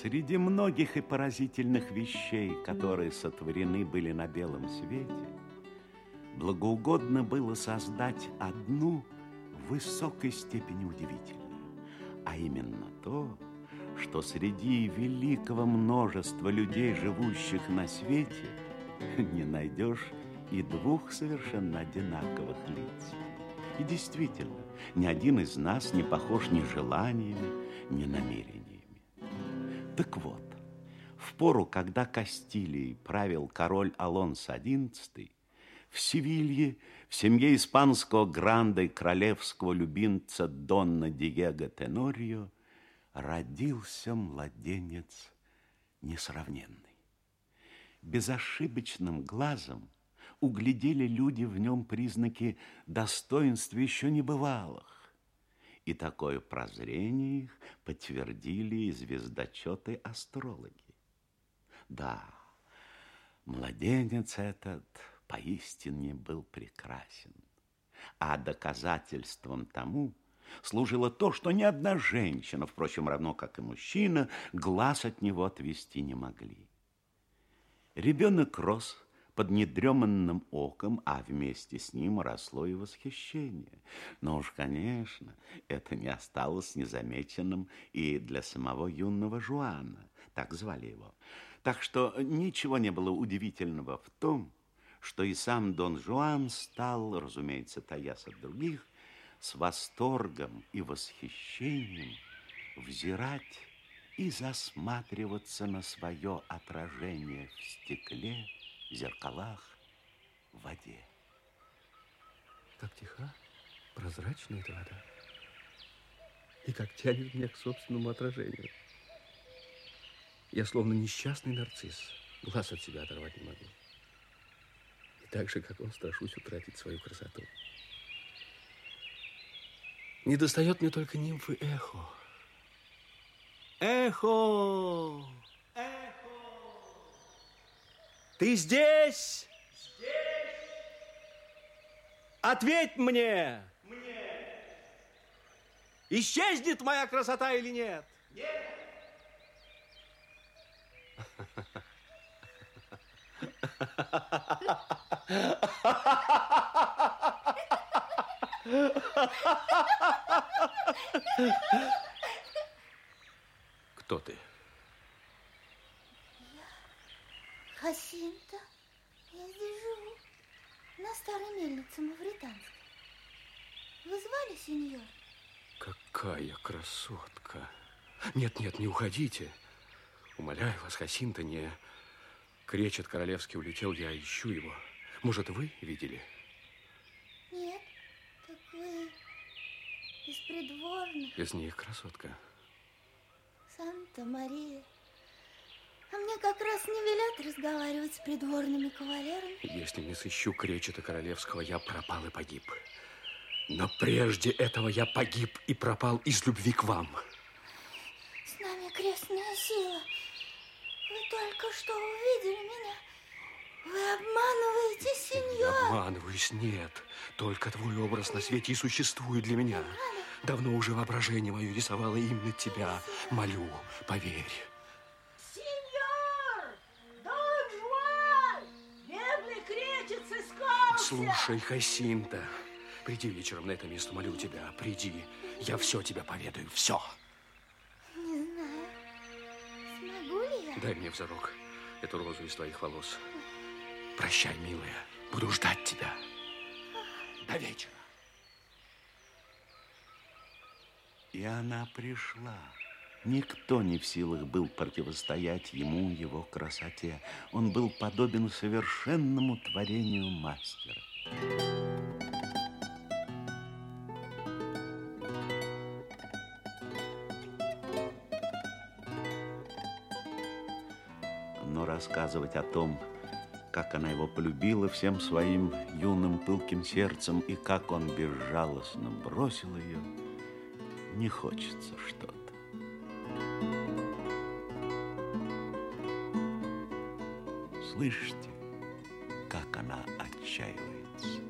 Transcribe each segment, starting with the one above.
Среди многих и поразительных вещей, которые сотворены были на белом свете, благоугодно было создать одну в высокой степени удивительную, а именно то, что среди великого множества людей, живущих на свете, не найдешь и двух совершенно одинаковых лиц. И действительно, ни один из нас не похож ни желаниями, ни намерениями. Так вот, в пору, когда Кастилией правил король Алонсо XI, в Севилье, в семье испанского гранда и королевского любимца Донна Диего Тенорио, родился младенец несравненный. Безошибочным глазом углядели люди в нем признаки достоинства еще небывалых, и такое прозрение их подтвердили и звездочеты-астрологи. Да, младенец этот поистине был прекрасен. А доказательством тому служило то, что ни одна женщина, впрочем, равно как и мужчина, глаз от него отвести не могли. Ребенок рос под недреманным оком, а вместе с ним росло и восхищение. Но уж, конечно, это не осталось незамеченным и для самого юного Жуана, так звали его. Так что ничего не было удивительного в том, что и сам Дон Жуан стал, разумеется, таясь от других, с восторгом и восхищением взирать и засматриваться на свое отражение в стекле, зеркалах, в воде. Как тиха, прозрачная эта вода. И как тянет меня к собственному отражению. Я словно несчастный нарцисс, глаз от себя оторвать не могу. И так же, как он, страшусь утратить свою красоту. Не достает мне только нимфы эхо. Эхо! Ты здесь? Здесь. Ответь мне. Мне. Исчезнет моя красота или нет? Нет. Кто ты? Хасинта. Я здесь живу. На старой мельнице Мавританской. Вы звали, сеньор? Какая красотка. Нет, нет, не уходите. Умоляю вас, Хасинта, не... Кречет королевский улетел, я ищу его. Может, вы видели? Нет. Так вы из придворных. Из них красотка. Санта-Мария. А мне как раз не велят разговаривать с придворными кавалерами. Если не сыщу кречета королевского, я пропал и погиб. Но прежде этого я погиб и пропал из любви к вам. С нами крестная сила. Вы только что увидели меня. Вы обманываете, сеньор. Не обманываюсь, нет. Только твой образ на свете и существует для меня. Давно уже воображение мое рисовало именно тебя. Молю, поверь. Слушай, Хасинта, приди вечером на это место, молю тебя, приди. Я все тебе поведаю, все. Не знаю, смогу ли я? Дай мне взорок эту розу из твоих волос. Прощай, милая, буду ждать тебя. До вечера. И она пришла. Никто не в силах был противостоять ему, его красоте. Он был подобен совершенному творению мастера. Но рассказывать о том, как она его полюбила всем своим юным пылким сердцем и как он безжалостно бросил ее, не хочется что-то. Слышите, как она отчаивается?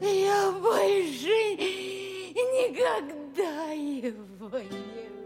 Я больше никогда его не